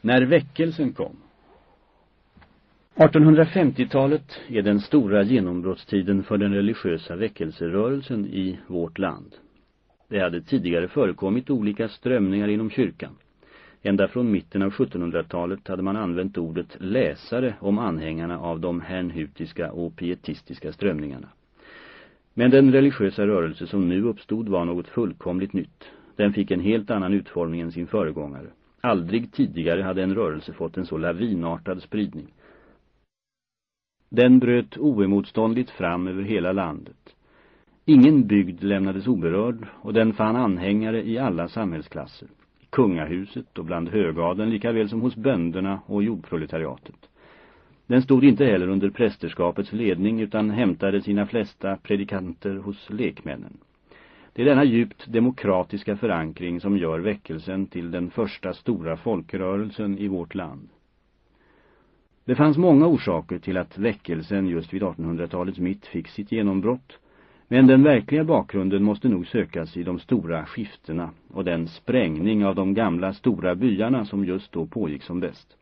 När väckelsen kom 1850-talet är den stora genombrottstiden för den religiösa väckelserörelsen i vårt land. Det hade tidigare förekommit olika strömningar inom kyrkan. Ända från mitten av 1700-talet hade man använt ordet läsare om anhängarna av de hernhutiska och pietistiska strömningarna. Men den religiösa rörelse som nu uppstod var något fullkomligt nytt. Den fick en helt annan utformning än sin föregångare. Aldrig tidigare hade en rörelse fått en så lavinartad spridning. Den bröt oemotståndligt fram över hela landet. Ingen bygd lämnades oberörd och den fann anhängare i alla samhällsklasser. I kungahuset och bland högaden lika väl som hos bönderna och jordproletariatet. Den stod inte heller under prästerskapets ledning utan hämtade sina flesta predikanter hos lekmännen. Det är denna djupt demokratiska förankring som gör väckelsen till den första stora folkrörelsen i vårt land. Det fanns många orsaker till att väckelsen just vid 1800-talets mitt fick sitt genombrott, men den verkliga bakgrunden måste nog sökas i de stora skiftena och den sprängning av de gamla stora byarna som just då pågick som bäst.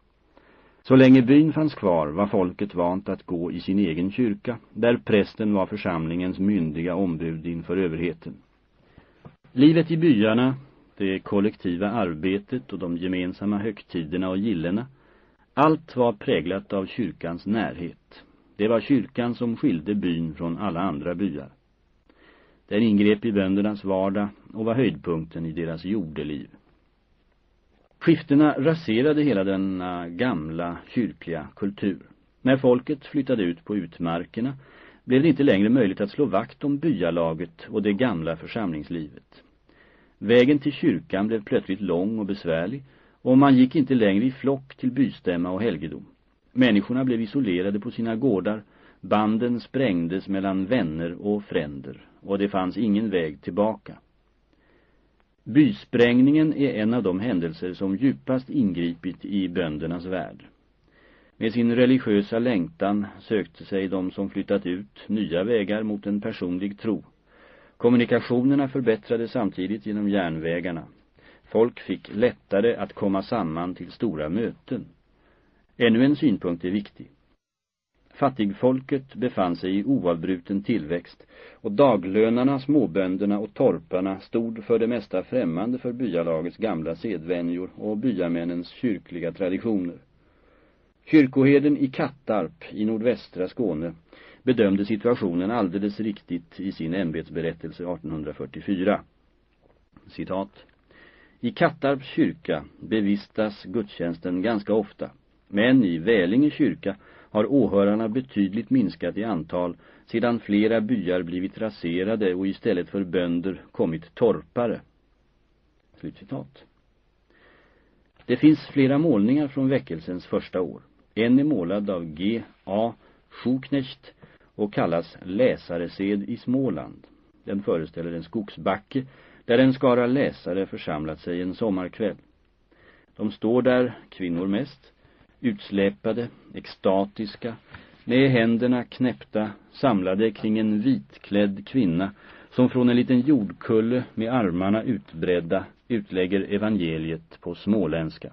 Så länge byn fanns kvar var folket vant att gå i sin egen kyrka, där prästen var församlingens myndiga ombud inför överheten. Livet i byarna, det kollektiva arbetet och de gemensamma högtiderna och gillena, allt var präglat av kyrkans närhet. Det var kyrkan som skilde byn från alla andra byar. Den ingrep i böndernas vardag och var höjdpunkten i deras jordeliv. Skiftena raserade hela denna gamla kyrkliga kultur. När folket flyttade ut på utmarkerna blev det inte längre möjligt att slå vakt om byalaget och det gamla församlingslivet. Vägen till kyrkan blev plötsligt lång och besvärlig och man gick inte längre i flock till bystämma och helgedom. Människorna blev isolerade på sina gårdar, banden sprängdes mellan vänner och fränder och det fanns ingen väg tillbaka. Bysprängningen är en av de händelser som djupast ingripit i böndernas värld. Med sin religiösa längtan sökte sig de som flyttat ut nya vägar mot en personlig tro. Kommunikationerna förbättrades samtidigt genom järnvägarna. Folk fick lättare att komma samman till stora möten. Ännu en synpunkt är viktig. Fattigfolket befann sig i oavbruten tillväxt och daglönarna, småbönderna och torparna stod för det mesta främmande för byalagets gamla sedvänjor och byamännens kyrkliga traditioner. Kyrkoheden i Kattarp i nordvästra Skåne bedömde situationen alldeles riktigt i sin ämbetsberättelse 1844. Citat. I Kattarps kyrka bevistas gudstjänsten ganska ofta, men i Välinge kyrka har åhörarna betydligt minskat i antal sedan flera byar blivit raserade och istället för bönder kommit torpare. Slutcitat. Det finns flera målningar från väckelsens första år. En är målad av G. A. Schuknecht och kallas Läsaresed i Småland. Den föreställer en skogsbacke där en skara läsare församlat sig en sommarkväll. De står där, kvinnor mest, utsläpade, extatiska, med händerna knäppta, samlade kring en vitklädd kvinna som från en liten jordkulle med armarna utbredda utlägger evangeliet på småländska.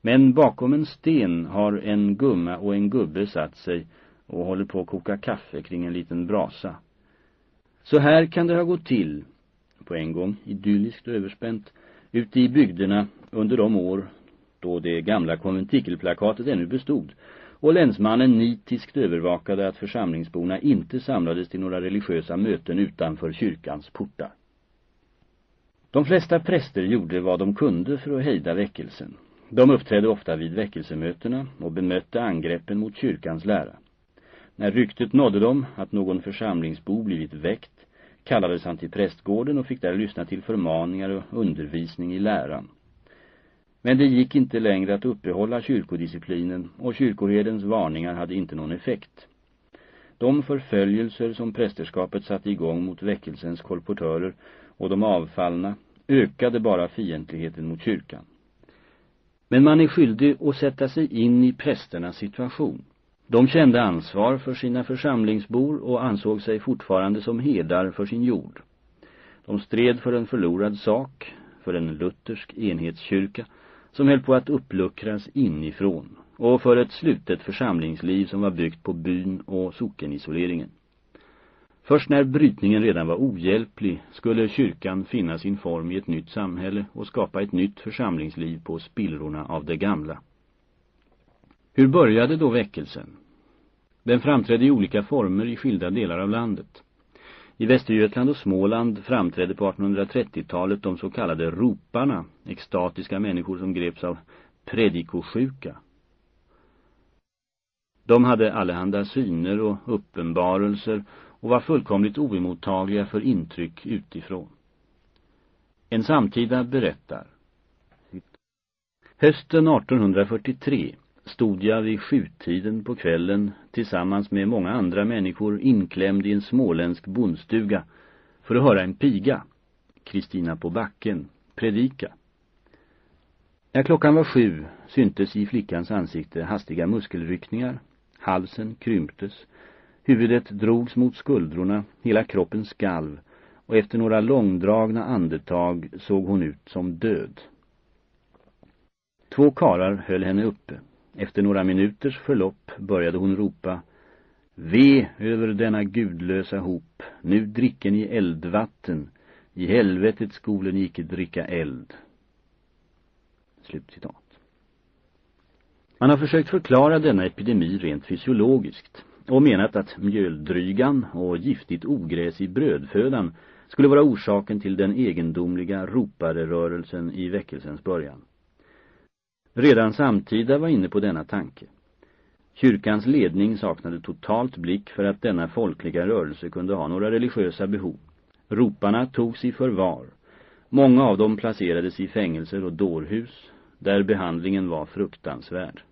Men bakom en sten har en gumma och en gubbe satt sig och håller på att koka kaffe kring en liten brasa. Så här kan det ha gått till, på en gång idylliskt och överspänt, ute i bygderna under de år då det gamla konventikelplakatet ännu bestod och länsmannen nitiskt övervakade att församlingsborna inte samlades till några religiösa möten utanför kyrkans portar. De flesta präster gjorde vad de kunde för att hejda väckelsen. De uppträdde ofta vid väckelsemötena och bemötte angreppen mot kyrkans lära. När ryktet nådde dem att någon församlingsbo blivit väckt kallades han till prästgården och fick där lyssna till förmaningar och undervisning i läran. Men det gick inte längre att uppehålla kyrkodisciplinen och kyrkoherdens varningar hade inte någon effekt. De förföljelser som prästerskapet satte igång mot väckelsens kolportörer och de avfallna ökade bara fientligheten mot kyrkan. Men man är skyldig att sätta sig in i prästernas situation. De kände ansvar för sina församlingsbor och ansåg sig fortfarande som hedar för sin jord. De stred för en förlorad sak, för en luthersk enhetskyrka som höll på att uppluckras inifrån och för ett slutet församlingsliv som var byggt på byn och sockenisoleringen. Först när brytningen redan var ohjälplig skulle kyrkan finna sin form i ett nytt samhälle och skapa ett nytt församlingsliv på spillrorna av det gamla. Hur började då väckelsen? Den framträdde i olika former i skilda delar av landet. I Västergötland och Småland framträdde på 1830-talet de så kallade roparna, extatiska människor som greps av predikosjuka. De hade allehanda syner och uppenbarelser och var fullkomligt oemottagliga för intryck utifrån. En samtida berättar. Hösten 1843 stod jag vid sjutiden på kvällen tillsammans med många andra människor inklämd i en småländsk bondstuga för att höra en piga, Kristina på backen, predika. När klockan var sju syntes i flickans ansikte hastiga muskelryckningar, halsen krymptes, huvudet drogs mot skuldrorna, hela kroppen skalv och efter några långdragna andetag såg hon ut som död. Två karar höll henne uppe. Efter några minuters förlopp började hon ropa Ve över denna gudlösa hop, nu dricken i eldvatten, i helvetet skolen icke dricka eld. Slutcitat. Man har försökt förklara denna epidemi rent fysiologiskt och menat att mjöldrygan och giftigt ogräs i brödfödan skulle vara orsaken till den egendomliga roparerörelsen i väckelsens början. Redan samtida var inne på denna tanke. Kyrkans ledning saknade totalt blick för att denna folkliga rörelse kunde ha några religiösa behov. Roparna togs i förvar. Många av dem placerades i fängelser och dårhus, där behandlingen var fruktansvärd.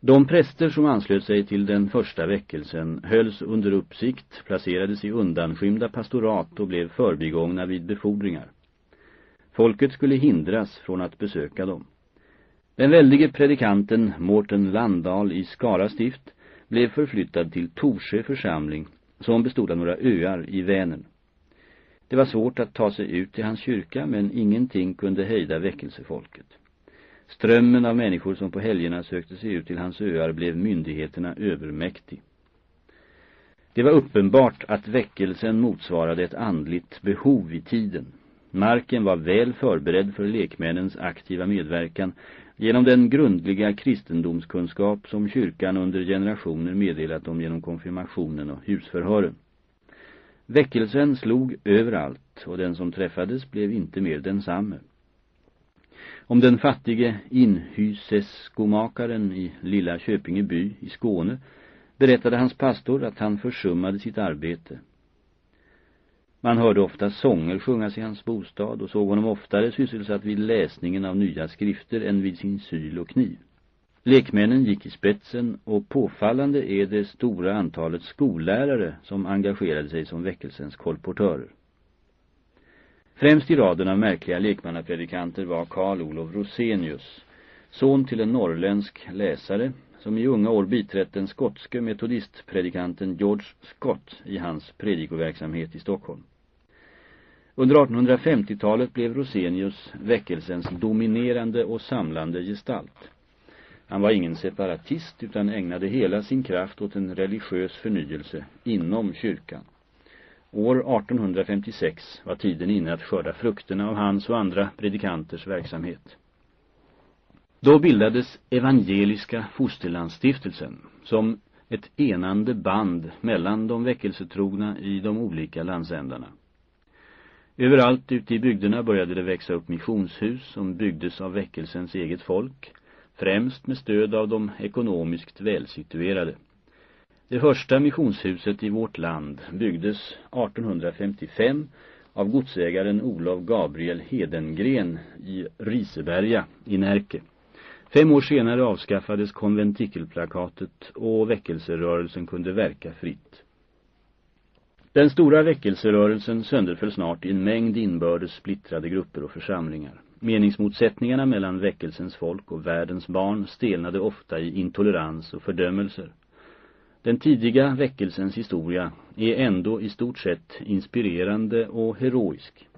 De präster som anslöt sig till den första väckelsen hölls under uppsikt, placerades i undanskymda pastorat och blev förbigångna vid befordringar. Folket skulle hindras från att besöka dem. Den väldige predikanten Mårten Landal i Skara stift blev förflyttad till Torsö församling som bestod av några öar i Vänern. Det var svårt att ta sig ut till hans kyrka men ingenting kunde hejda väckelsefolket. Strömmen av människor som på helgerna sökte sig ut till hans öar blev myndigheterna övermäktig. Det var uppenbart att väckelsen motsvarade ett andligt behov i tiden. Marken var väl förberedd för lekmännens aktiva medverkan genom den grundliga kristendomskunskap som kyrkan under generationer meddelat dem genom konfirmationen och husförhören. Väckelsen slog överallt och den som träffades blev inte mer densamme. Om den fattige inhyseskomakaren i lilla Köpinge by i Skåne berättade hans pastor att han försummade sitt arbete. Man hörde ofta sånger sjungas i hans bostad och såg honom oftare sysselsatt vid läsningen av nya skrifter än vid sin syl och kniv. Lekmännen gick i spetsen och påfallande är det stora antalet skollärare som engagerade sig som väckelsens kolportörer. Främst i raden av märkliga lekmannapredikanter var Karl Olof Rosenius, son till en norrländsk läsare som i unga år biträtt den skotske metodistpredikanten George Scott i hans predikoverksamhet i Stockholm. Under 1850-talet blev Rosenius väckelsens dominerande och samlande gestalt. Han var ingen separatist utan ägnade hela sin kraft åt en religiös förnyelse inom kyrkan. År 1856 var tiden inne att skörda frukterna av hans och andra predikanters verksamhet. Då bildades Evangeliska Fosterlandsstiftelsen som ett enande band mellan de väckelsetrogna i de olika landsändarna. Överallt ute i bygderna började det växa upp missionshus som byggdes av väckelsens eget folk, främst med stöd av de ekonomiskt välsituerade. Det första missionshuset i vårt land byggdes 1855 av godsägaren Olof Gabriel Hedengren i Riseberga i Närke. Fem år senare avskaffades konventikelplakatet och väckelserörelsen kunde verka fritt. Den stora väckelserörelsen sönderföll snart i en mängd inbördes splittrade grupper och församlingar. Meningsmotsättningarna mellan väckelsens folk och världens barn stelnade ofta i intolerans och fördömelser. Den tidiga väckelsens historia är ändå i stort sett inspirerande och heroisk.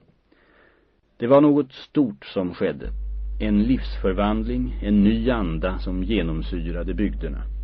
Det var något stort som skedde. En livsförvandling, en ny anda som genomsyrade bygderna.